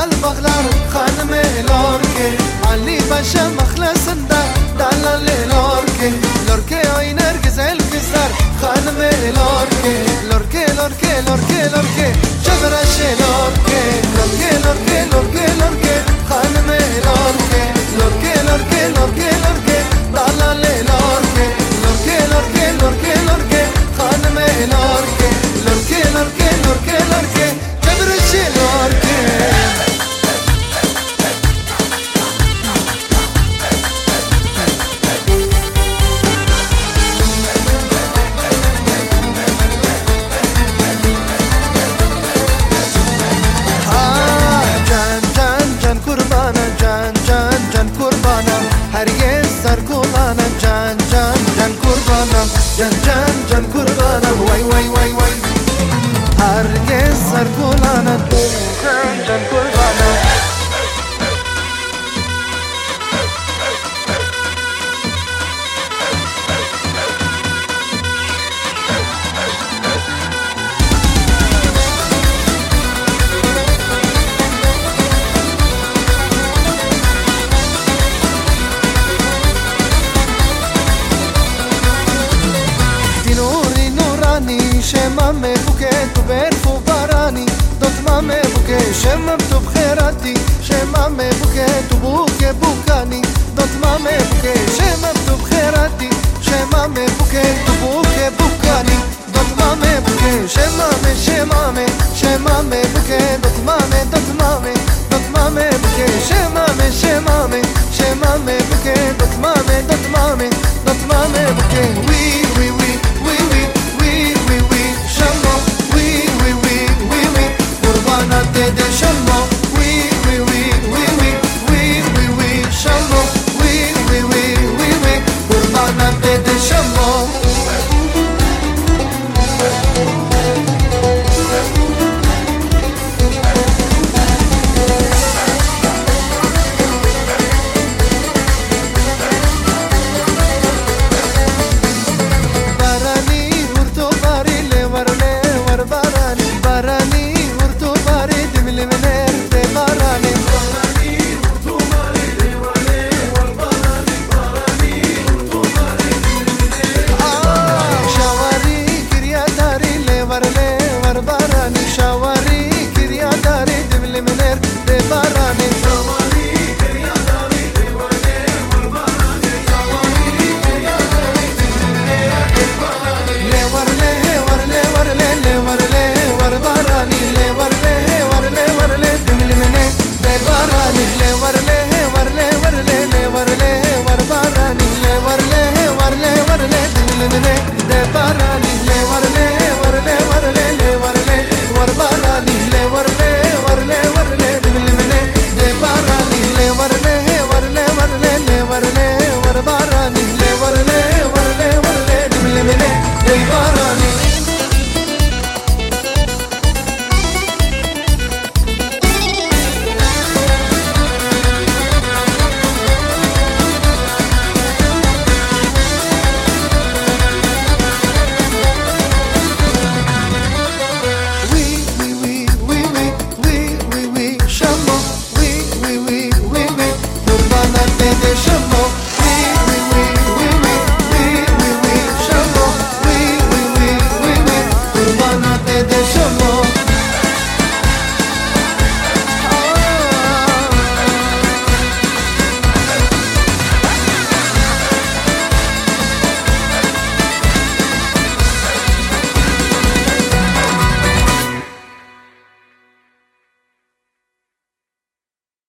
dalbag'lar qani lorke ali pasha mahlasida dalali lorke lorke oynar go'zal qizlar qani lorke lorke lorke lorke lorke chadrashi lorke lorke lorke lorke lorke qani lorke lorke lorke lorke lorke جان جان جان قربانم وای وای وای وای هرگز سر کلانم شمامه بوکه تو برفو بارانی دتمامه بوکه شمم تو بخیراتی شمامه بوکه تو بوکه بوکانی دتمامه بوکه شمم تو بخیراتی شمامه بوکه تو بوکه بوکانی دتمامه بوکه شمامه شمامه شمامه kendine gider